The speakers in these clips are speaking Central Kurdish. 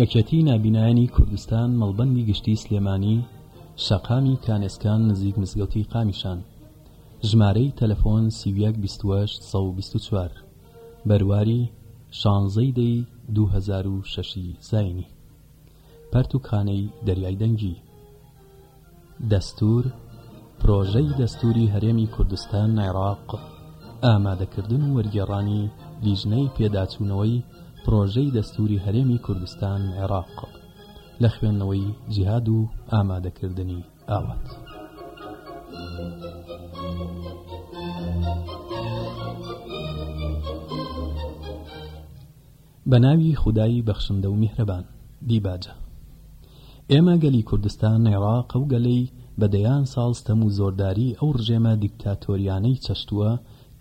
یەکێتی نابینایانی کوردستان مەڵبەندی گشتی سلێمانی شەقامی کانێسکان نزیک مزگەوتی قامیشان ژمارەی تەلەفۆن سیویەک 24 بەرواری شانزەی دەی 2006 زینی پەرتوکخانەی دەریای دەنگی دەستوور، پرۆژەی دەستووری هەرێمی کوردستان، عێراق، ئامادەکردن و وەرگێڕانی لیژنەی پێداچوونەوەی پرۆژەی دەستووری هەرێمی کوردستان، عێراق، لە خوێندنەوەی جیهاد و ئامادەکردنی ئاوات. بە ناوی خودای بەخشندە و میهرەبان. دیباجە. ئێمە گەلی کوردستان، عێڕاق، ئەو گەلەی بە دەیان ساڵ ستەم و زۆرداریی ئەو ڕژێمە دیکتاتۆریانەی چەشتووە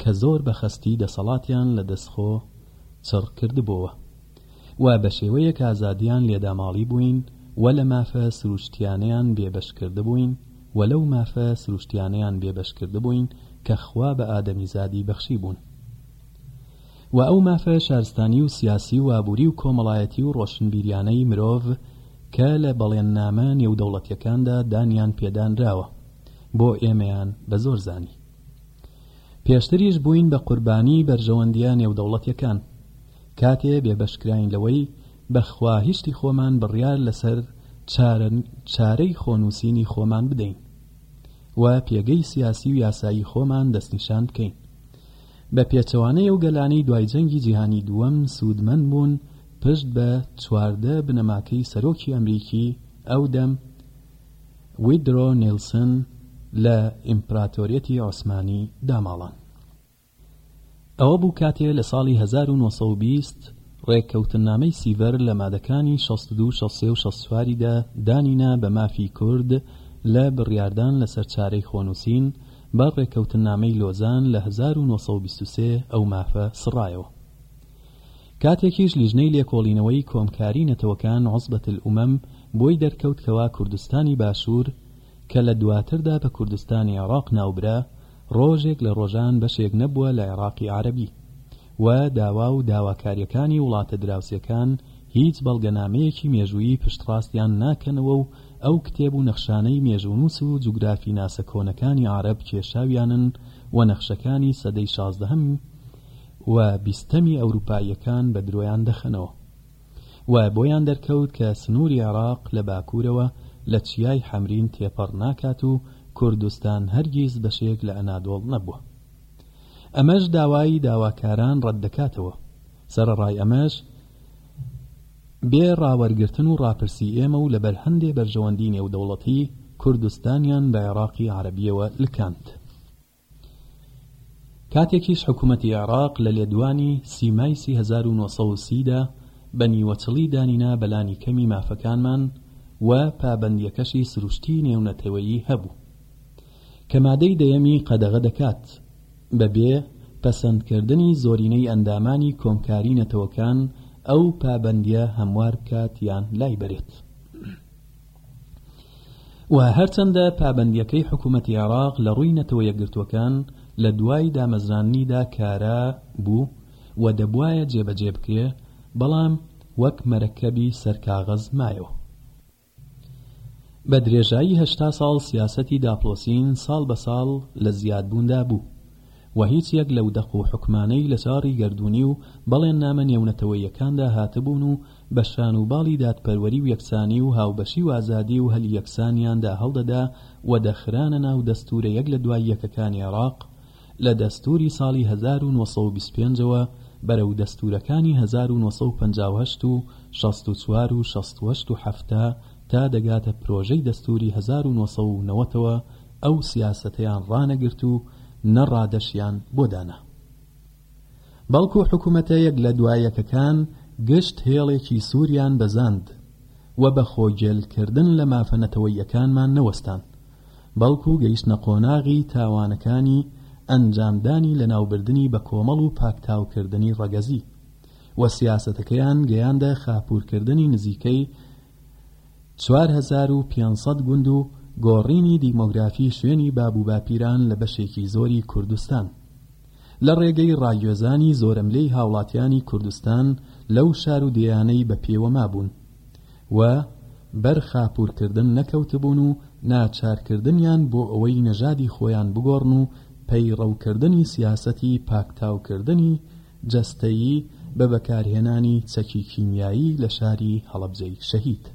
کە زۆر بە خەستی دەسەڵاتیان لە دەست خۆ چڕ کردبۆوە و بە شێوەیەک ئازادیان لێ داماڵی بووین و لە مافە سروشتیانەیان بێ بەش کردبووین و لەو مافە سروشتیانەیان بێ بەش کردبووین کە خوا بە ئادەمیزادی بەخشیبوون. و ئەو مافە شارستانی و سیاسی و ئابووری و کۆمەڵایەتی و ڕۆشنبیریانەی مرۆڤ کە لە بەڵێننامە نێودەوڵەتییەکاندا دانیان پێدانراوە بۆ ئێمەیان بە زۆر زانی. پێشتریش بووین بە قوربانیی بەرژەوەندییە نێودەوڵەتییەکان، کاتێ بێبەشکراین لەوەی بە خواهیشتی خۆمان بڕیار لەسەر چارەی خۆنووسینی خۆمان بدەین و پێگەی سیاسی و یاسایی خۆمان دەستنیشان بکەین بە پێچەوانەی ئەو گەلانەی دوای جەنگی جیهانی دووەم سوودمەند بوون پشت بە چواردە بنەماکەی سەرۆکی ئەمریکی ئەو دەم ویدرۆ نیلسن لە ئیمپراتۆریەتی عوسمانی داماڵان ئەوە بوو کاتێ لە ساڵی هەزار و نۆ سەد و بیست ڕێککەوتننامەی سیڤەر لە مادەکانی شەست و دوو شەست و سێ و شەست و چواریدا دانی نا بە مافی کورد لە بڕیاردان لەسەر چارەی خۆنووسین بە ڕێکەوتننامەی لۆزان لە هەزار و نۆ سەد و بیست و سێ ئەو مافە سڕایەوە. کاتێکیش لیژنەی لێکۆڵینەوەی کۆمکاری نەتەوەکان، عصبة الامم، بۆی دەرکەوت کەوا کوردستانی باشوور، کە لە دواتردا بە کوردستانی عێڕاق ناوبرا، ڕۆژێک لە ڕۆژان بەشێک نەبووە لە عێڕاقی عەرەبی و داوا و داواکارییەکانی وڵاتە دراوسێکان هیچ بەڵگەنامەیەکی مێژوویی پشتڕاستیان ناکەنەوە و ئەو کتێب و نەخشانەی مێژوونووس و جوگرافیناسە کۆنەکانی عارەب کێشاویانن و نەخشەکانی سەدەی شازدەهەم و بیستەمی ئەوروپاییەکان بە درۆیان دەخەنەوە و بۆیان دەرکەوت کە سنووری عێراق لە باکوورەوە لە چیای حەمرین تێپەڕ ناکات و کوردستان هەرگیز بەشێک لە ئەنادۆڵ نەبووە ئەمەش داوای داواکاران ڕەتدەکاتەوە سەرەڕای ئەمەش بێ ڕاوەرگرتن و ڕاپرسی ئێمە و لەبەر هەندێ بەرژەوەندی نێودەوڵەتی کوردستانیان بە عێڕاقی عەرەبیەوە لکاند. کاتێکیش حکومەتی عێڕاق لە لێدوانی سی مایسی هەزار و نۆ سەد و سی دا بە نیوەچڵی دانینا بە لانی کەمی مافەکانمان و پابەندیەکەشی سروشتی نێونەتەوەیی هەبوو. کە مادەی دەیەمی قەدەغە دەکات، بەبێ پەسەندکردنی زۆرینەی ئەندامانی کۆمکاری نەتەوەکان ئەو پابەندیە هەموار بکات یان لایبرێت. و هەرچەندە پابەندیەکەی حکومەتی عێراق لە ڕووی نەتەوە یەکگرتووەکان لە دوای دامەزراندنیدا کارا بوو و دەبوایە جێبەجێ بکرێ، بەڵام وەک مەرەکەبی سەر کاغەز مایەوە. بە درێژایی هەشتا ساڵ سیاسەتی داپڵۆسین ساڵ بە ساڵ لە زیادبووندا بوو و هیچ یەک لەو دەق و حوکمانەی لە چاڕی گەردوونی و بەڵێننامە نێونەتەوەییەکاندا هاتبوون و بە شان و باڵی دادپەروەری و یەکسانی و هاوبەشی و ئازادی و هەلی یەکسانیاندا هەڵدەدا و دەخرانە ناو دەستوورە یەک لە دوای یەکەکانی عێراق لە دەستووری ساڵی هەزار و نۆ سەد و بیست و پێنج ەوە بەرەو دەستوورەکانی هەزار و نۆ سەد و پەنجا و هەشت و شەست و چوار و شەست و هەشت و حەفتا تا دەگاتە پرۆژەی دەستووری هەزار و نۆ سەد و نەوەت ەوە ئەو سیاسەتەیان ڕانەگرت و نە ڕادەشیان بۆ دانا بەڵکو حکومەتە یەک لە دوا یەکەکان گشت هێڵێکی سووریان بەزاند و بە خۆگێل کردن لە مافە نەتەوەییەکانمان نەوەستان بەڵکو گەیشتنە قۆناغی تاوانەکانی ئەنجامدانی لەناوبردنی بەکۆمەڵ و پاکتاوکردنی ڕەگەزی و سیاسەتەکەیان گەیاندە خاپوورکردنی نزیکەی چوار هەزار و پێنج سەد گوند و گۆڕینی دیمۆگرافی شوێنی باب و باپیران لە بەشێکی زۆری کوردستان لە ڕێگەی ڕاگوێزانی زۆرەملێی هاوڵاتیانی کوردستان لەو شار و دێیانەی بە پێوە مابوون. و بەر خاپوورکردن نەکەوتبوون و ناچارکردنیان بۆ ئەوەی نەژادی خۆیان بگۆڕن و پەیڕەوکردنی سیاسەتی پاکتاوکردنی جەستەیی بە بەکارهێنانی چەکی کیمیایی لە شاری هەڵەبجەی شەهید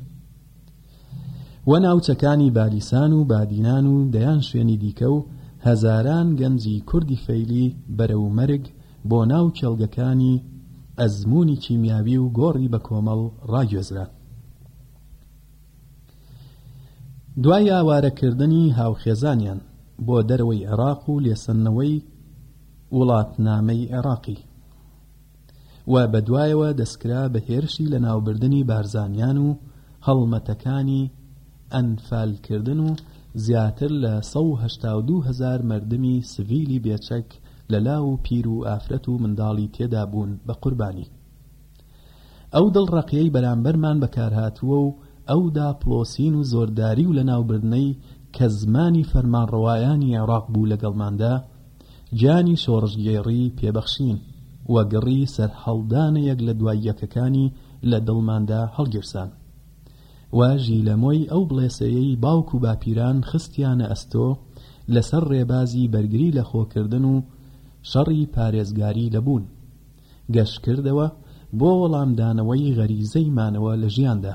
و ناوچەکانی بالیسان و بادینان و دەیان شوێنی دیکە و هەزاران گەنجی کوردی فەیلی بەرەو مەرگ بۆ ناو کێڵگەکانی ئەزموونی کیمیاوی و گۆڕی بەکۆمەڵ ڕاگوێزرا. دوای ئاوارەکردنی هاوخێزانیان بۆ دەرەوەی عێراق و لێسەندنەوەی وڵاتنامەی عێراقی و بەدوایەوە دەستکرا بە هێرشی لەناوبردنی بارزانیان و هەڵمەتەکانی ئەنفالکردن و زیاتر لە سەد و هەشتا و دوو هەزار مەردمی سڤیلی بێچەک لە لاو و پیر و ئافرەت و منداڵی تێدا بوون بە قوربانی. ئەو دڵڕەقیەی بەرامبەرمان بەکارهاتووە و ئەو داپڵۆسین و زۆرداری و لەناوبردنەی کە زمانی فەرمانڕەوایانی عێڕاق بوو لەگەڵماندا، گیانی شۆڕشگێڕی پێ بەخشین و گڕی سەرهەڵدانە یەک لە دوای یەکەکانی لە دڵماندا هەڵگیرسان. و ژیلەمۆی ئەو بڵێسەیەی باوک و باپیران خستیانە ئەستۆ لەسەر ڕێبازی بەرگری لەخۆکردن و شەڕی پارێزگاری لە بوون گەشکردەوە بۆ وەڵامدانەوەی غەریزەی مانەوە لە ژیاندا.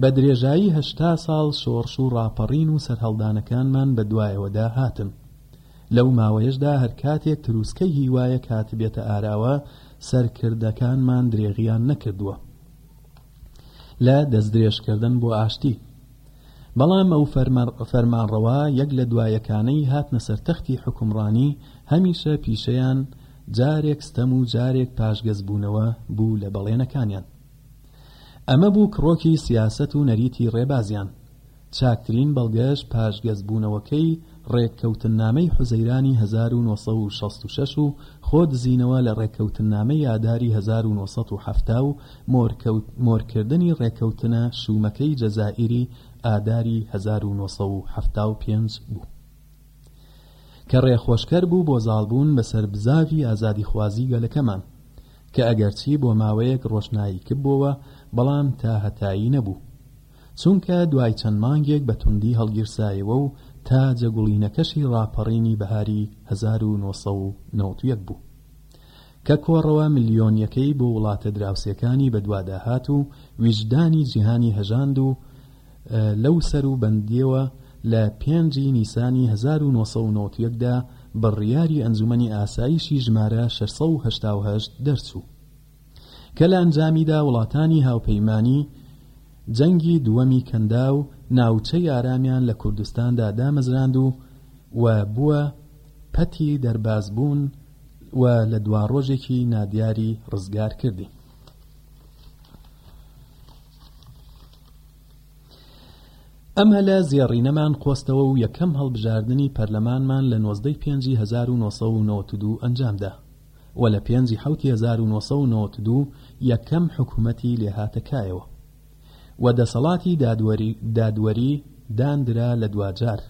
بە درێژایی هەشتا ساڵ شۆڕش و ڕاپەڕین و سەرهەڵدانەکانمان بەدوایەوەدا هاتن. لەو ماوەیەشدا هەرکاتێک تروسکەی هیوایەک هاتبێتە ئاراوە سەرکردەکانمان درێغیان نەکردووە. لە دەستدرێژکردن بۆ ئاشتی. بەڵام ئەو فەرمانڕەوا یەک لە دوا یەکانەی هاتنە سەر تەختی حوکمڕانی هەمیشە پیشەیان جارێک ستەم و جارێک پاشگەزبوونەوە بوو لە بەڵێنەکانیان. ئەمە بوو کڕۆکی سیاسەت و نەریتی ڕێبازیان. چاکترین بەڵگەش پاشگەز بوونەوەکەی ڕێککەوتننامەی حوزەیرانی هەزار و نۆ سەد و شەست و شەش و خۆ دزینەوە لە ڕێککەوتننامەی ئاداری هەزار و نۆ سەد و حەفتا و مۆرکەوت مۆرکردنی ڕێککەوتنە شوومەکەی جەزائیری ئاداری هەزار و نۆ سەد و حەفتا و پێنج بوو کە ڕێخۆشکەر بوو بۆ زاڵبوون بەسەر بزاڤی ئازادیخوازی گەلەکەمان کە ئەگەرچی بۆ ماوەیەک ڕۆشناییکببۆوە بەڵام تاهەتایی نەبوو چونکە دوای چەند مانگێک بە توندی هەڵگیرسایەوە و تاجە گوڵینەکەشی ڕاپەڕینی بەهاری هەزار و نۆ سەد و نەوەد و یەک بوو کە کۆڕەوە ملیۆنییەکەی بۆ وڵاتە دراوسێکانی بەدوادا هات و ویژدانی جیهانی هەژاند و لەو سەرو بەندییەوە لە پێنج ی نیسانی هەزار و نۆ سەد و نەوەد و یەک دا بڕیاری ئەنجومەنی ئاسایشی ژمارە شەش سەد و هەشتا و هەشت دەرچوو. کە لە ئەنجامیدا وڵاتانی هاوپەیمانی جەنگی دووەمی کەنداو ناوچەی ئارامیان لە کوردستاندا دامەزراند و و بووە پەتی دەربازبوون و لە دواڕۆژێکی نادیاری ڕزگار کردین. ئەم هەلە زێڕینەمان قۆستەوە و یەکەم هەڵبژاردنی پەرلەمانمان لە نۆزدەی پێنجی هەزار و نۆ سەد و نەوەد و دوو ئەنجامدا و لە پێنجی حەوتی هەزار و نۆ سەد و نەوەد و دوو یەکەم حکومەتی لێهاتە کایەوە و دەسەڵاتی دادوەری داندرا لە دواجار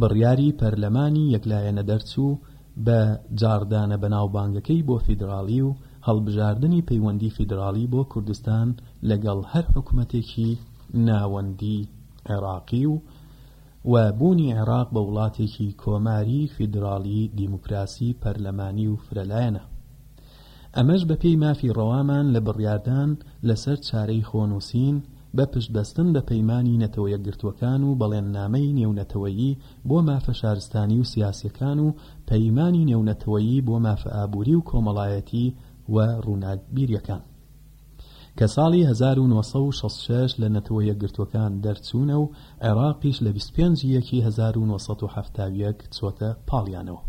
بڕیاری پەرلەمانی یەکلایەنە دەرچوو بە جاڕدانە بەناوبانگەکەی بۆ فیدراڵی و هەڵبژاردنی پەیوەندی فیدراڵی بۆ کوردستان لەگەڵ هەر حکومەتێکی ناوەندی عێراقی و و بوونی عێراق بە وڵاتێکی کۆماری، فیدراڵی، دیموکراسی، پەرلەمانی و فرەلایەنە. ئەمەش بەپێی مافی ڕەوامان لە بڕیاردان لەسەر چارەی خۆنووسین بە پشتبەستن بە پەیمانی نەتەوە یەکگرتووەکان و بەڵێننامەی نێونەتەوەیی بۆ مافە شارستانی و سیاسیەکان و پەیمانی نێونەتەوەیی بۆ مافە ئابووری و کۆمەڵایەتی و ڕووناکبیریەکان. کە ساڵی هەزار و نۆ سەد و شەست و شەش لە نەتەوە یەکگرتووەکان دەرچوونە و عێراقیش لە بیست و پێنج ی یەکی هەزار و نۆ سەد و حەفتا و یەک چۆتە پاڵیانەوە.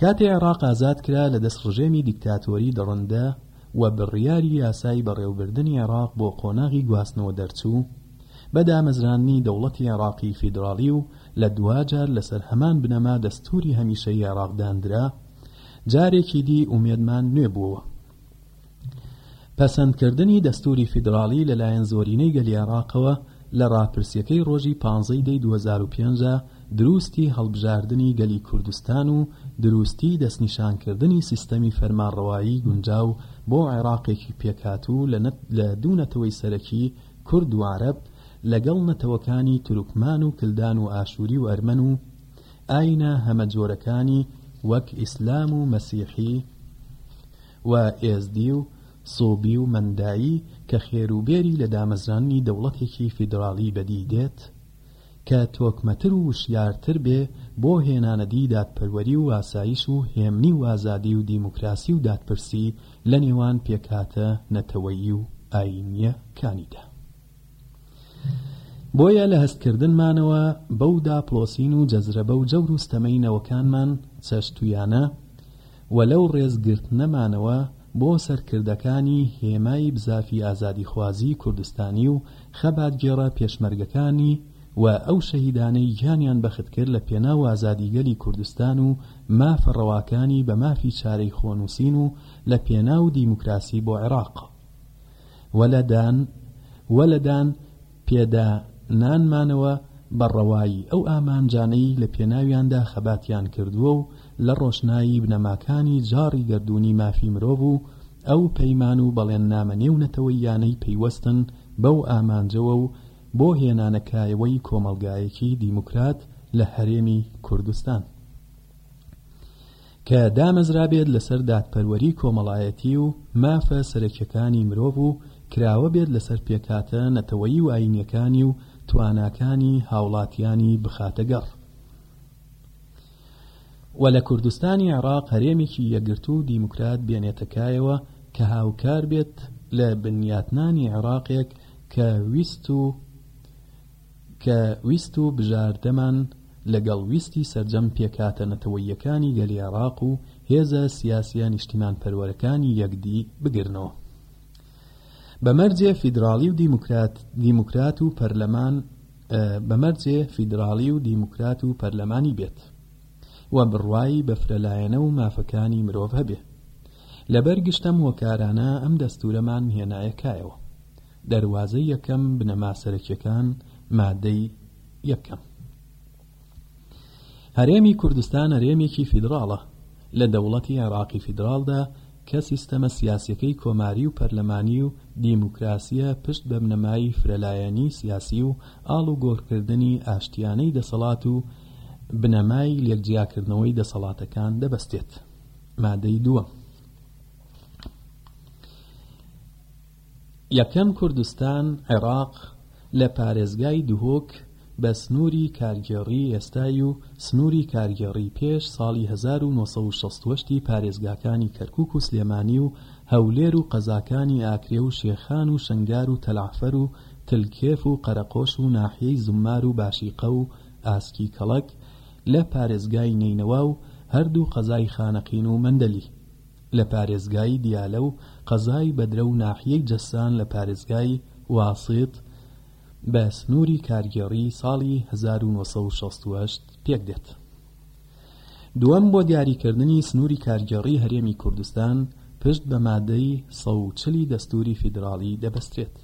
کاتێ عێراق ئازاد کرا لە دەست ڕژێمی دیکتاتۆری دڕندە و بڕیاری یاسای بەڕێوبردنی عێراق بۆ قۆناغی گواستنەوە دەرچوو، بە دامەزراندنی دەوڵەتی عێراقی فیدراڵی و لە دواجار لەسەر هەمان بنەما دەستووری هەمیشەیی عێراق داندرا، جارێکی دی ئومێدمان نوێ بووەوە. پەسەندکردنی دەستووری فیدراڵی لەلایەن زۆرینەی گەلی عێراقەوە لە ڕاپرسییەکەی ڕۆژی پانزەی دەی دوو هەزار و پێنج دا دروستی هەڵبژاردنی گەلی کوردستان و دروستی دەستنیشانکردنی سیستەمی فەرمانڕەوایی گونجاو بۆ عێراقێکی پێکهاتوو لە دوو نەتەوەی سەرەکی کورد و عەرەب لەگەڵ نەتەوەکانی تورکمان و کلدان و ئاشووری و ئەرمەن و ئایینە هەمەجۆرەکانی وەک ئیسلام و مەسیحی و ئێزدی و سۆبی و مەندایی کە خێروبێری لە دامەزراندنی دەوڵەتێکی فیدراڵی بەدی دێت کە تۆکمەتر و وشیارتر بێ بۆ هێنانەدی دادپەروەری و ئاسایش و هێمنی و ئازادی و دیموکراسی و دادپرسی لە نێوان پێکهاتە نەتەوەیی و ئایینییەکانیدا. بۆیە لە هەستکردنمانەوە بەو داپڵۆسین و جەزرەبە و جەور و ستەمەی نەوەکانمان چەشتویانە و لەو ڕێزگرتنەمانەوە بۆ سەرکردەکانی هێمای بزافی ئازادیخوازی کوردستانی و خەباتگێڕە پێشمەرگەکانی و ئەو شەهیدانەی گیانیان بەختکرد لە پێناو ئازادی گەلی کوردستان و مافە ڕەواکانی بە مافی چارەی خۆنوسین و لە پێناو دیموکراسی بۆ عێراق و لە دان و لە دان پێدا نانمانەوە بە ڕەوایی ئەو ئامانجانەی لە پێناویاندا خەباتیان کردووە و لە ڕۆشنایی بنەماکانی جاڕی گەردوونی مافی مرۆڤ و ئەو پەیمان و بەڵێننامە نێو نەتەوەییانەی پەیوەستن بەو ئامانجەوە و بۆ هێنانە کایەوەی کۆمەڵگایەکی دیموکرات لە هەرێمی کوردستان. کە دامەزرابێت لەسەر دادپەروەری کۆمەڵایەتی و مافە سەرەکیەکانی مرۆڤ و کراوە بێت لەسەر پێکهاتە نەتەوەیی و ئاینیەکانی و تواناکانی هاوڵاتیانی بخاتە گەڕ و لە کوردستانی عێڕاق هەرێمێکی یەکگرتوو و دیموکرات بێنێتە کایەوە کە هاوکار بێت لە بنیاتنانی عێڕاقێک کە ویست و کە ویست و بژاردەمان لەگەڵ ویستی سەرجەم پێکهاتە نەتەوەییەکانی گەلی عێراق و هێزە سیاسیە نیشتیمانپەروەرەکانی یەکدی بگرنەوە بە مەرجێ فیدراڵی و دیموکرات دیموکرات و پەرلەمان بە مەرجێ فیدراڵی و دیموکرات و پەرلەمانی بێت و بڕوایی بە فرەلایەنە و مافەکانی مرۆڤ هەبێ لەبەر گشتەم هۆکارانە ئەم دەستورەمان هێنایە کایەوە دەروازەی یەکەم، بنەما سەرەکیەکان، مادەی یەکەم. هەرێمی کوردستان هەرێمێکی فیدراڵە لە دەوڵەتی عێراقی فیدراڵدا کە سیستەمە سیاسیەکەی کۆماری و پەرلەمانی و دیموکراسیە پشت بە بنەمای فرەلایەنی سیاسی و ئاڵوگۆڕکردنی ئاشتیانەی دەسەڵات و بنەمای لێک جیاکردنەوەی دەسەڵاتەکان دەبەستێت. مادەی دووەم. یەکەم کوردستان، عێراق، لە پارێزگای دهۆک بە سنووری کارگێڕیی ئێستای و سنووری کارگێڕیی پێش ساڵی هەزار و نۆ سەد و شەست و هەشت ی پارێزگاکانی کەرکووک و سلێمانی و هەولێر و قەزاکانی ئاکرێ و شێخان و شنگار و تەلەعفەر و تلکێف و قەرەقۆش و ناحیەی زومار و باشیقە و ئاسکی کەڵەک لە پارێزگای نەینەوا و هەردوو قەزای خانەقین و مەندەلی. لە پارێزگای دیالە و قەزای بەدرە و ناحیەی جەسان لە پارێزگای واسیت بە سنووری کارگێڕی ساڵی هەزار و نۆ سەد و شەست و هەشت پێکدێت. دووەم، بۆ دیاریکردنی سنووری کارگێڕی هەرێمی کوردستان پشت بە مادەی سەد و چل ی دەستووری فیدراڵی دەبەسترێت.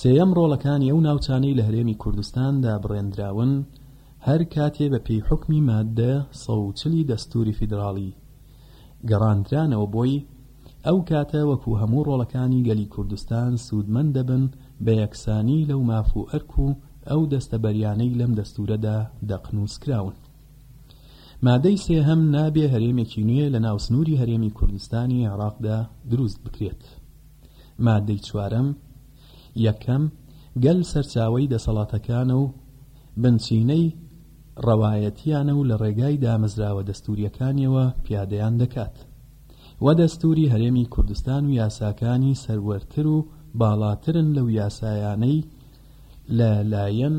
سێیەم، ڕۆڵەکانی ئەو ناوچانەی لە هەرێمی کوردستان دابڕێندراون هەر کاتێ بەپێی حوکمی مادە سەد و چل ی دەستووری فیدراڵی، گەڕاندرانەوە بۆی، ئەو کاتە وەکو هەموو ڕۆڵەکانی گەلی کوردستان سوودمەند دەبن بە یەکسانی لەو ماف و ئەرک و ئەو دەستەبەریانەی لەم دەستوورەدا دەقنووسکراون. مادەی سێهەم، نابێ هەرێمێکی نوێ لە ناو سنووری هەرێمی کوردستانی عێڕاقدا درووست بکرێت. مادەی چوارەم، یەکەم، گەل سەرچاوەی دەسەڵاتەکانە و بنچینەی، ڕەوایەتییانە و لە ڕێگای دامەزراوە دەستوورییەکانیەوە پیادەیان دەکات و دەستووری هەرێمی کوردستان و یاساکانی سەروەرتر و باڵاترن لەو یاسایانەی لە لایەن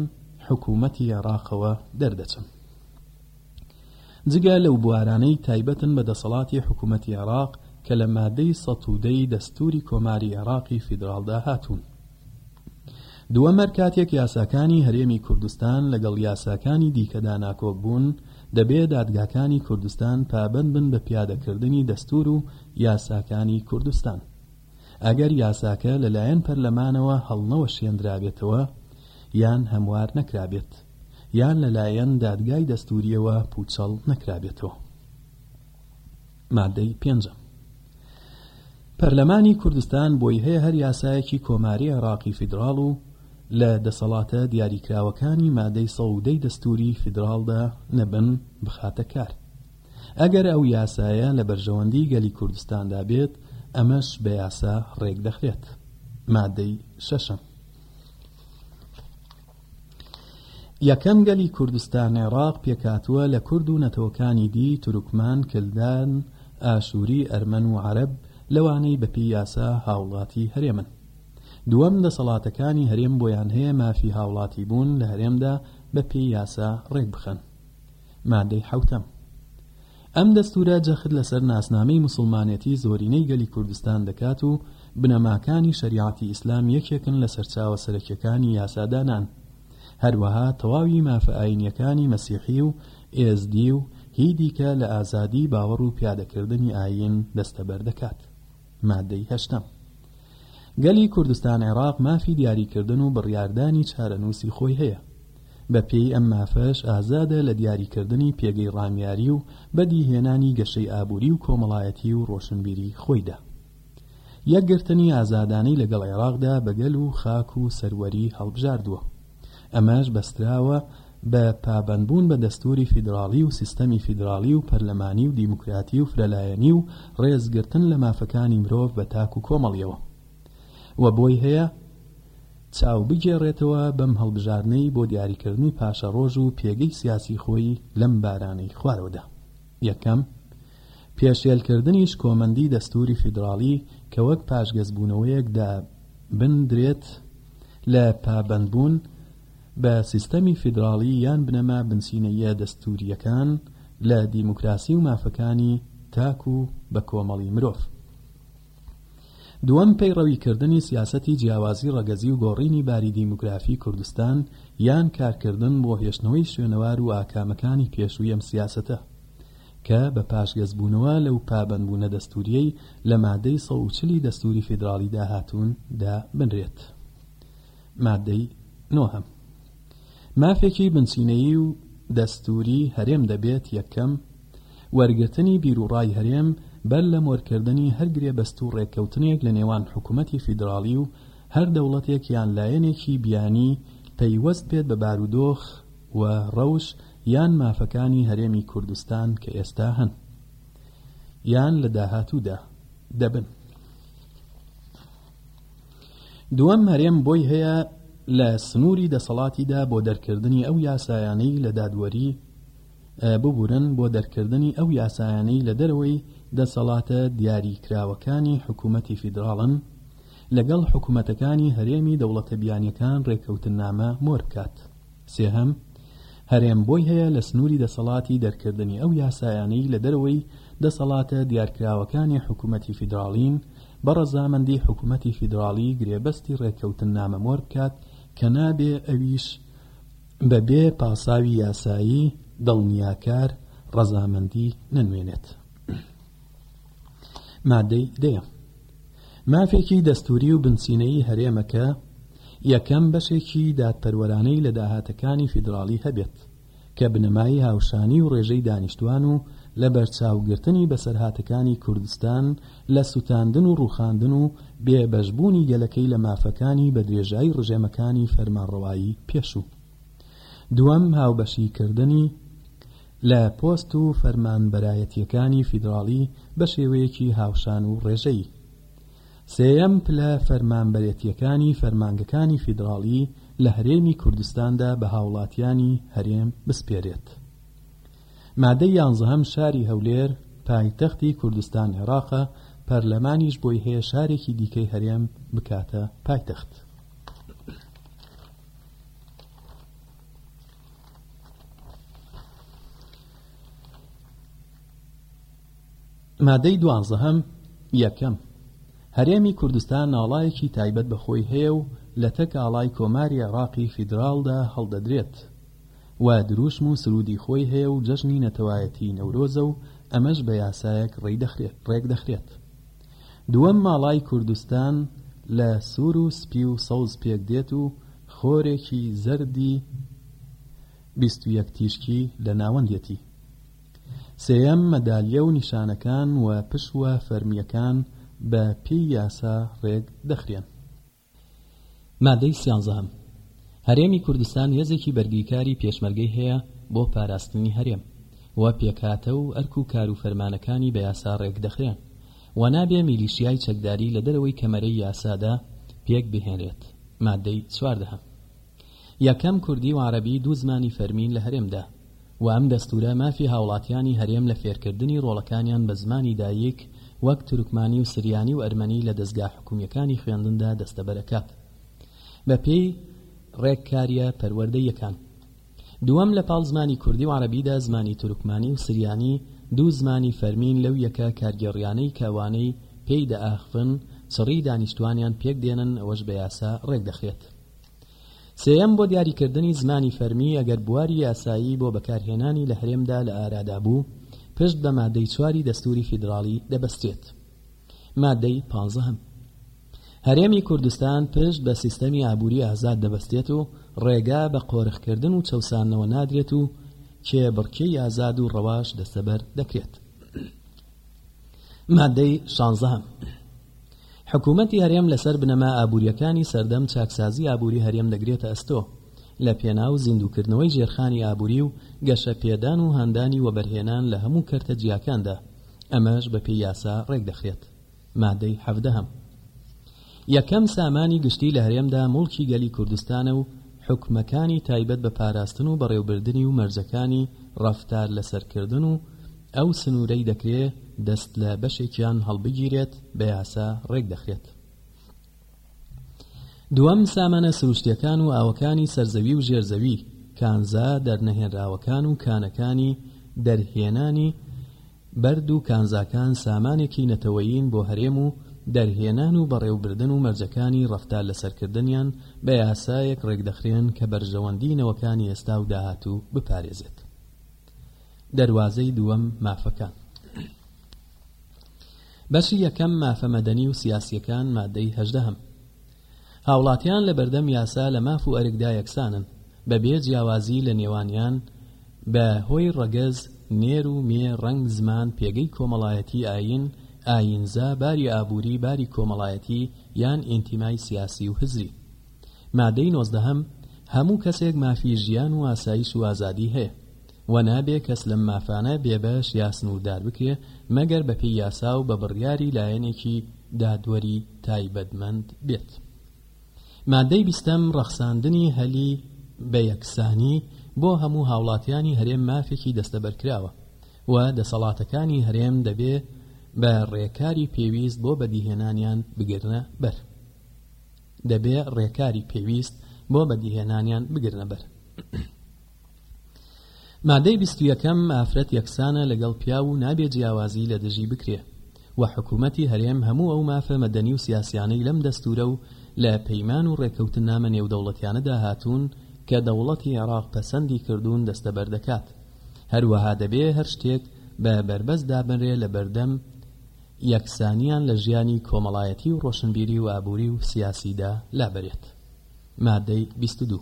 حکوومەتی عێڕاقەوە دەردەچن. جگە لەو بوارانەی تایبەتن بە دەسەڵاتی حکوومەتی عێڕاق کە لە مادەی سەد و دە ی دەستووری کۆماری عێڕاقی فیدراڵدا هاتوون، دوەمەر کاتێک یاساکانی هەرێمی کوردستان لەگەڵ یاساکانی دیکەدا ناکۆک بوون دەبێ دادگاکانی کوردستان پابەند بن بە پیادە کردنی دەستور و یاساکانی کوردستان ئەگەر یاساکە لە لایەن پەرلەمانەوە هەڵنەوەشێندرابێتەوە یان هەموار نەکرابێت یان لە لایەن دادگای دەستوریەوە پوچەڵ نەکرابێتەوە. ماددەی پێنجەم پەرلەمانی کوردستان بۆی هەیە هەر یاسایەکی کۆماری عێراقی فیدراڵ و لە دەسەڵاتە دیاریکراوەکانی مادەی سەودەی دەستوری فیدراڵدا نەبن بخاتە کار ئەگەر ئەو یاسایە لە بەرژەوەندی گەلی کوردستاندا بێت ئەمەش بە یاسا ڕێک دەخرێت مادەی شەشەم یەکەم گەلی کوردستان عێڕاق پێکهاتووە لە کورد و نەتەوەکانی دی، تورکمان، کلدان، ئاشووری، ئەرمەن و عەرەب، لەوانەی بە پێی یاسا هاوڵاتی هەرێمن. دووەم، دەسەڵاتەکانی هەرێم بۆیان هەیە مافی هاوڵاتیبوون لە هەرێمدا بە پێی یاسا ڕێکبخەن. مادەی حەوتەم. ئەم دەستوورە جەخت لەسەر ناسنامەی موسڵمانێتی زۆرینەی گەلی کوردستان دەکات و بنەماکانی شەریعەتی ئیسلام یەکێکن لە سەرچاوە سەرەکیەکانی یاسادانان، هەروەها تەواوی مافە ئایینیەکانی مەسیحی و ئێزدی و هی دیکە لە ئازادی باوەڕ و پیادەکردنی ئایین دەستەبەر دەکات. ماددەی هەشتەم، گەلی کوردستان عێراق مافی دیاریکردن و بڕیاردانی چارەنووسی خۆی هەیە، بەپێی ئەم مافەش ئازادە لە دیاریکردنی پێگەی ڕامیاری و بەدیهێنانی گەشەی ئابووری و کۆمەڵایەتی و ڕۆشنبیری خۆیدا. یەکگرتنی ئازادانەی لەگەڵ عێراقدا بە گەل و خاک و سەروەری هەڵبژاردووە. ئەمەش بەستراوە بە پابەندبوون بە دەستووری فیدراڵی و سیستەمی فیدراڵی و پەرلەمانی و دیموکراتی و فرەلایەنی و ڕێزگرتن لە مافەکانی مرۆڤ بە تاک و کۆمەڵیەوە و بۆی هەیە چاوبگێڕێتەوە بەم هەڵبژاردنەی بۆ دیاریکردنی پاشەڕۆژ و پێگەی سیاسی خۆی لەم بارانەی خوارەوەدا یەکەم پێشێلکردنی شکۆمەندی دەستووری فیدراڵی کە وەک پاشگەزبوونەوەیەک دابندرێت لە پابەندبوون بە سیستەمی فیدراڵی یان بنەما بنچینەییە دەستوورییەکان لە دیموکراسی و مافەکانی تاک و بەکۆمەڵی مرۆڤ. دووەم، پەیڕەویکردنی سیاسەتی جیاوازی ڕەگەزی و گۆڕینی باری دیموگرافی کوردستان یان کارکردن بۆ هێشتنەوەی شوێنەوار و ئاکامەکانی پێشووی ئەم سیاسەتە. کە بە پاشگەزبوونەوە لەو پابەندبوونە دەستوورییەی لە مادەی سەد و چل ی دەستووری فیدراڵیدا هاتوون، دا بنرێت. مادەی نۆهەم. مافێکی بنچینەیی و دەستووری هەرێم دەبێت، یەکەم، وەرگرتنی بیروڕای هەرێم بەر لە مۆرکردنی هەر گرێبەست و ڕێککەوتنێک لە نێوان حکوومەتی فیدراڵی و هەر دەوڵەتێک یان لایەنێکی بیانی پەیوەست بێت بە بارودۆخ و ڕەوش یان مافەکانی هەرێمی کوردستان کە ئێستا هەن یان لە داهاتوودا دەبن. دووەم، هەرێم بۆی هەیە لە سنووری دەسەڵاتیدا بۆ دەرکردنی ئەو یاسایانەی لە دادوەری ببورن بۆ دەرکردنی ئەو یاسایانەی لە دەرەوەی دەسەڵاتە دیاریکراوەکانی حکوومەتی فیدراڵن لەگەڵ حکوومەتەکانی هەرێمی دەوڵەتە بیانیەکان ڕێکەوتنامە مۆر بکات سێهەم، هەرێم بۆی هەیە لە سنووری دەسەڵاتی دەرکردنی ئەو یاسایانەی لە دەرەوەی دەسەڵاتە دیارکراوەکانی حکوومەتی فیدراڵین، بە ڕەزامەندی حکوومەتی فیدراڵی گرێبەستی ڕێککەوتننامە مۆر بکات کە نابێ ئەویش بە بێ پاساوی یاسایی دڵنیاکار ڕەزامەندی نەنوێنێت. مادەی دەیەم مافێکی دەستوری و بنچینەی هەرێمەکە یەکەم بەشێکی دادپەروەرانەی لە داهاتەکانی فیدراڵی هەبێت کە بنەمای هاوشانی و ڕێژەی دانیشتوان و لە بەرچاوگرتنی بەسەرهاتەکانی کوردستان لە سوتاندن و ڕوخاندن و بێبەشبوونی گەلەکەی لە مافەکانی بە درێژایی ڕژێمەکانی فەرمانڕەوایی پێشوو دووەم، هاوبەشی کردنی لە پۆست و فەرمانبەرایەتییەکانی فیدراڵی بە شێوەیەکی هاوشان و ڕێژەیی. سێیەم، پلە فەرمانبەرێتییەکانی فەرمانگەکانی فیدراڵی لە هەرێمی کوردستاندا بە هاوڵاتیانی هەرێم بسپێرێت. مادەی یانزەهەم، شاری هەولێر پایتەختی کوردستان عێراقە، پەرلەمانیش بۆی هەیە شارێکی دیکەی هەرێم بکاتە پایتەخت. مادەی دوانزەهەم یەکەم هەرێمی کوردستان ناڵایەکی تایبەت بە خۆی هەیە و لە تەک ئاڵای کۆماری عێراقی فیدراڵدا هەڵدەدرێت و دروشم و سرودی خۆی هەیە و جەژنی نەتەوایەتی نەورۆزە و ئەمەش بە یاسایەک ڕێکدەخرێت دووەم ماڵای کوردستان لە سوور و سپی و سەوز پێک دێت و خۆرێکی زەردی بیست و یەک تیشکی لە ناوەندیەتی. سێیەم مەدالیە و نیشانەکان و پشووە فەرمیەکان بە پێی یاسا ڕێک دەخرێن. مادەی سیانزەهەم، هەرێمی کوردستان هێزێکی بەرگریکاری پێشمەرگەی هەیە بۆ پاراستنی هەرێم و پێکهاتە و ئەرک و کار و فەرمانەکانی بە یاسا ڕێکدەخرێن و نابێ میلیشیای چەکداری لە دەرەوەی کەمەرەی یاسادا پێکبهێنرێت، مادەی چواردەهەم. یەکەم، کوردی و عەرەبی دوو زمانی فەرمین لە هەرێمدا و ئەم دەستوورە مافی هاوڵاتیانی هەرێم لە فێرکردنی ڕۆڵەکانیان بە زمانی دایک وەک تورکمانی و سریانی و ئەرمەنی لە دەزگا حکومییەکانی خوێندندا دەستەبەر ئەکات بە پێی ڕێککارییە پەروەردەییەکان. دووەم، لە پاڵ زمانی کوردی و عەرەبیدا زمانی تورکمانی و سریانی دوو زمانی فەرمین لەو یەکە کارگێڕییانەی کە ئەوانەی پێی دەئاخڤن چڕیی دانیشتووانیان پێک دێنن ئەوەش بە یاسا ڕێک دەخرێت. سێیەم، بۆ دیاریکردنی زمانی فەرمی ئەگەر بواری یاسایی بۆ بەکارهێنانی لە هەرێمدا لە ئارادا بوو، پشت بە مادەی چواری دەستوری فیدراڵی دەبەسترێت. مادەی پانزەهەم، هەرێمی کوردستان پشت بە سیستەمی ئابوری ئازاد دەبەستێت و ڕێگا بە قۆرخکردن و چەوساندنەوە نادرێت و کێبڕکێی ئازاد و ڕەواش دەستەبەر دەکرێت. مادەی شانزەهەم، حکوومەتی هەرێم لەسەر بنەما ئابوورییەکانی سەردەم چاکسازی ئابووری هەرێم دەگرێتە ئەستۆ لە پێناو زیندووکردنەوەی ژێرخانی ئابووری و گەشەپێدان و هاندانی وەبەرهێنان لە هەموو کەرتە جیاکاندا ئەمەش بە پێی یاسا ڕێک دەخرێت مادەی حەڤدەهەم یەکەم سامانی گشتی لە هەرێمدا موڵکی گەلی کوردستانە و حوکمەکانی تایبەت بە پاراستن و بەڕێوبردنی و مەرجەکانی ڕەفتار لەسەر کردن و ئەو سنوورەی دەکرێ دەست لە بەشێکیان هەڵبگیرێت بە یاسا ڕێک دەخرێت. دووەم، سامانە سروشتییەکان و ئاوەکانی سەرزەوی و ژێرزەوی، کانزا دەرنەهێنراوەکان و کانەکانی دەرهێنانی بەرد و کانزاکان سامانێکی نەتەوەیین بۆ هەرێم و دەرهێنان و بەڕێوبردن و مەرجەکانی ڕەفتار لەسەرکردنیان بە یاسایەک ڕێکدەخرێن کە بەرژەوەندی نەوەکانی ئێستا و داهاتوو بپارێزێت. دەروازەی دووەم، مافەکان بەشی یەکەم، مافە مەدەنی و سیاسییەکان ماددەی هەژدەهەم، هاوڵاتیان لە بەردەم یاسا لە ماف و ئەرکدا یەکسانن، بە بێ جیاوازی لە نێوانیان بە هۆی ڕەگەز، نێر و مێ، ڕەنگ، زمان، پێگەی کۆمەڵایەتی، ئایین، ئایینزا، باری ئابووری، باری کۆمەڵایەتی یان ئینتیمای سیاسی و هزری. ماددەی نۆزدەهەم، هەموو کەسێک مافی ژیان و ئاسایش و ئازادی هەیە. و نابێ کەس لەم مافانە بێ بەش یا سنووردار بکرێ مەگەر بە پێی یاسا و بە بڕیاری لایەنێکی دادوەری تایبەتمەند بێت. ماددەی بیستەم ڕەخساندنی هەلی بە یەکسانی بۆ هەموو هاوڵاتیانی هەرێم مافێکی دەستەبەرکراوە و دەسەڵاتەکانی هەرێم دەبێ بە ڕێکاری پێویست بۆ بەدیهێنانیان بگرنە بەر. دەبێ ڕێکاری پێویست بۆ بەدیهێنانیان بگرنە بەر. مادەی بیست و یەکەم، ئافرەت یەکسانە لەگەڵ پیاو و نابێ جیاوازی لە دژی بکرێ و حکوومەتی هەرێم هەموو ئەو مافە مەدەنی و سیاسیانەی لەم دەستوورە و لە پەیمان و ڕێککەوتننامە نێودەوڵەتیانەدا هاتوون کە دەوڵەتی عێراق پەسەندی کردوون دەستەبەر دەکات. هەروەها دەبێ هەر شتێک بە بەربەست دابنرێ لە بەردەم یەکسانییان لە ژیانی کۆمەڵایەتی و ڕۆشنبیری و ئابووری و سیاسیدا لابەرێت. مادەی بیست و دوو.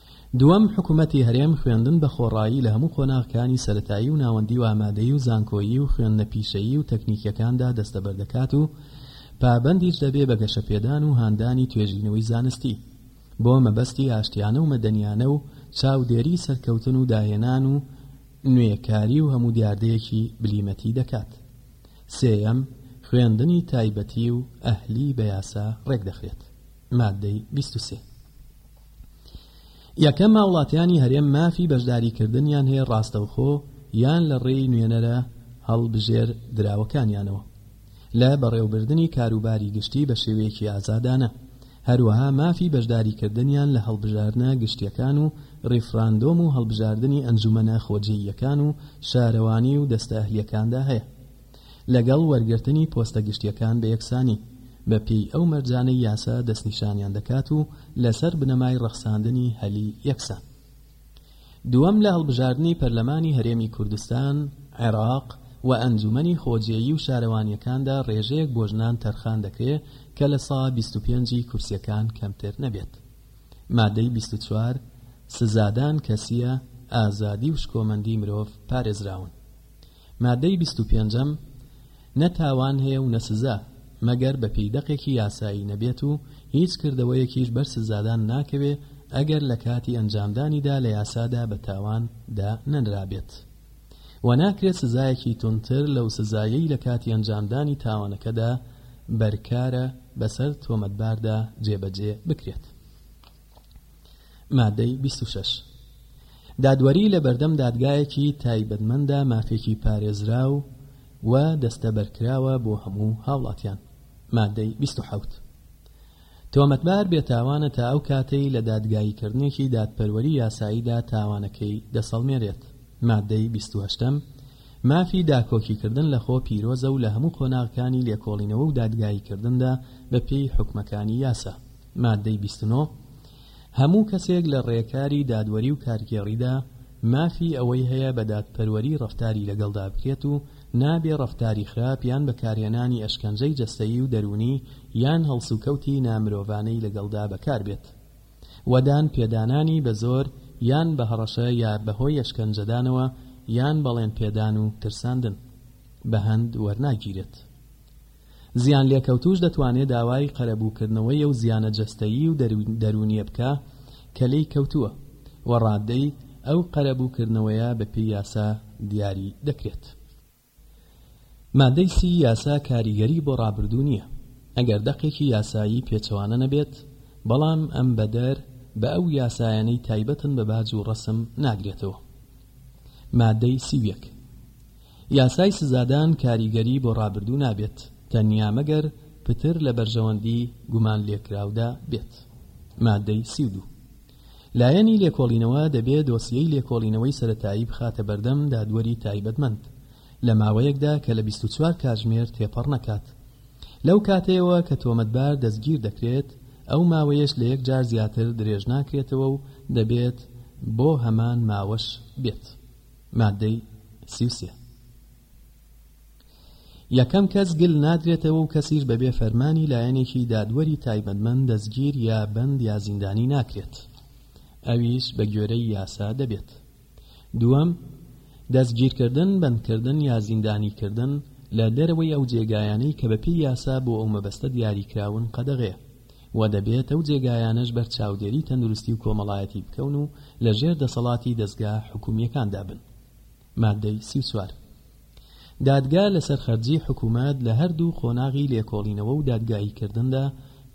دووەم، حکومەتی هەرێم خوێندن بە خۆڕایی لە هەموو قۆناغەکانی سەرەتایی و ناوەندی و ئامادەیی و زانکۆیی و خوێندنە پیشەیی و تەکنیکیەکاندا دەستەبەر دەکات و پابەندیش دەبێ بە گەشەپێدان و هاندانی توێژینەوەی زانستی بۆ مەبەستی ئاشتیانە و مەدەنیانە و چاودێری سەرکەوتن و داهێنان و نوێکاری و هەموو دیاردەیەکی بلیمەتی دەکات سێیەم، خوێندنی تایبەتی و ئەهلی بە یاسا ڕێکدەخرێت. ماددەی بیست و سێ. یەکەم، هاوڵاتیانی هەرێم مافی بەشداری کردنیان هەیە ڕاستەوخۆ یان لە ڕێی نوێنەرە هەڵبژێر دراوەکانیانەوە لە بەڕێوبردنی کاروباری گشتی بە شێوەیەکی ئازادانە، هەروەها مافی بەشداری کردنیان لە هەڵبژاردنە گشتیەکان و ڕیفڕاندۆم و هەڵبژاردنی ئەنجومەنە خۆجێییەکان و شارەوانی و دەستە ئەهلیەکاندا هەیە. لەگەڵ وەرگرتنی پۆستە گشتییەکان بە یەکسانی، بەپێی ئەو مەرجانەی یاسا دەستنیشانیان دەکات و لەسەر بنەمای ڕەخساندنی هەلی یەکسان. دووەم، لە هەڵبژاردنی پەرلەمانی هەرێمی کوردستان، عێراق، و ئەنجوومەنی خۆجێیی و شارەوانییەکاندا ڕێژەیەک بۆ ژنان تەرخان دەکرێ کە لە سەا بیست و پێنج ی کورسییەکان کەمتر نەبێت. مادەی بیست و چوار، سزادان کەسییە، ئازادی و شکۆمەندی مرۆڤ پارێزراون. مادەی بیست و پێنجەم، نە تاوان هەیە و نە سزا، مەگەر بە پێی دەقێکی یاسایی نەبێت و هیچ کردەوەیەکیش بەر سزادان ناکەوێ ئەگەر لە کاتی ئەنجامدانیدا لە یاسادا بە تاوان دا نەنرابێت و ناکرێ سزایەکی توندتر لەو سزایەی لە کاتی ئەنجامدانی تاوانەکەدا بەرکارە بەسەر تۆمەتباردا جێبەجێ بکرێت. مادەی بیست و شەش دادوەری لە بەردەم دادگایەکی تایبەتمەندە مافێکی پارێزراو و دەستەبەرکراوە بۆ هەموو هاوڵاتیان مادەی بیست و حەوت تۆمەتبار بێتاوانە تا ئەو کاتەی لە دادگاییکردنێکی دادپەروەری یاساییدا تاوانەکەی دەسەڵمێرێت مادەی بیستوهشتم مافی داکۆکیکردن لە خۆ پیرۆزە و لە هەموو قۆناغەکانی لێکۆڵینەوە و دادگاییکردندا بە پێی حکومەکانی یاسا ماددەی بیست و نۆ، هەموو کەسێک لە ڕێکاری دادوەری و کارگێڕیدا مافی ئەوەی هەیە بە دادپەروەری ڕەفتاری لەگەڵدا بکرێت و نابێ ڕەفتاری خراپ یان بەکارهێنانی ئەشکەنجەی جەستەیی و دەروونی یان هەڵسوکەوتی نامرۆڤانەی لەگەڵدا بەکار بێت و دان پێدانانی بە زۆر یان بە هەڕەشە یا بە هۆی ئەشکەنجەدانەوە یان بەڵێن پێدان و ترساندن بە هەند وەرناگیرێت. زیانلێکەوتووش دەتوانێ داوای قەرەبووکردنەوەی ئەو زیانە جەستەیی و دەروونییە بکا کە لێی کەوتووە و ڕاددەی ئەو قەرەبووکردنەوەیە بە پێی یاسا دیاری دەکرێت. ماددەی سی یاسا کاریگەری بۆ ڕابردوو نییە ئەگەر دەقێکی یاسایی پێچەوانە نەبێت، بەڵام ئەم بەدەر بە ئەو یاسایانەی تایبەتن بە باج و ڕەسم ناگرێتەوە. ماددەی سی و یەک یاسای سزادان کاریگەری بۆ ڕابردوو نابێت تەنیا مەگەر پتر لە بەرژەوەندی گومانلێکراودا بێت. ماددەی سی و دوو. لایەنی لێکۆڵینەوە دەبێ دۆسیەی لێکۆڵینەوەی سەرەتایی بخاتە بەردەم دادوەری تایبەتمەند لە ماوەیەکدا کە لە بیست و چوار کاتژمێر تێپەڕ نەکات لەو کاتەیەوە کە تۆمەتبار دەستگیر دەکرێت، ئەو ماوەیەش لە یەک جار زیاتر درێژ ناکرێتەوە و دەبێت بۆ هەمان ماوەش بێت. ماددەی سی و سێ یەکەم کەس گل نادرێتەوە و کەسیش بەبێ فەرمانی لایەنێکی دادوەری تایبەتمەند دەستگیر یا بەند یا زیندانی ناکرێت ئەویش بە گوێرەی یاسا دەبێت دووەم دەستگیرکردن بەندکردن یا زیندانیکردن لە دەرەوەی ئەو جێگایانەی کە بەپێی یاسا بۆ ئەو مەبەستە دیاریکراون قەدەغەیە و دەبێت ئەو جێگایانەش بەر چاودێری تەندروستی و کۆمەڵایەتی بکەون و لە ژێر دەسەڵاتی دەزگا حکومییەکاندا بن. ماددەی سی و چوار. دادگا لە سەر خەرجی حکومەت لە هەر دوو قۆناغی لێکۆڵینەوە و دادگاییکردندا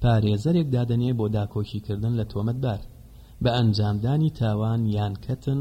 پارێزەرێک دادەنێ بۆ داکۆکیکردن لە تۆمەتبار بە ئەنجامدانی تاوان یان کەتن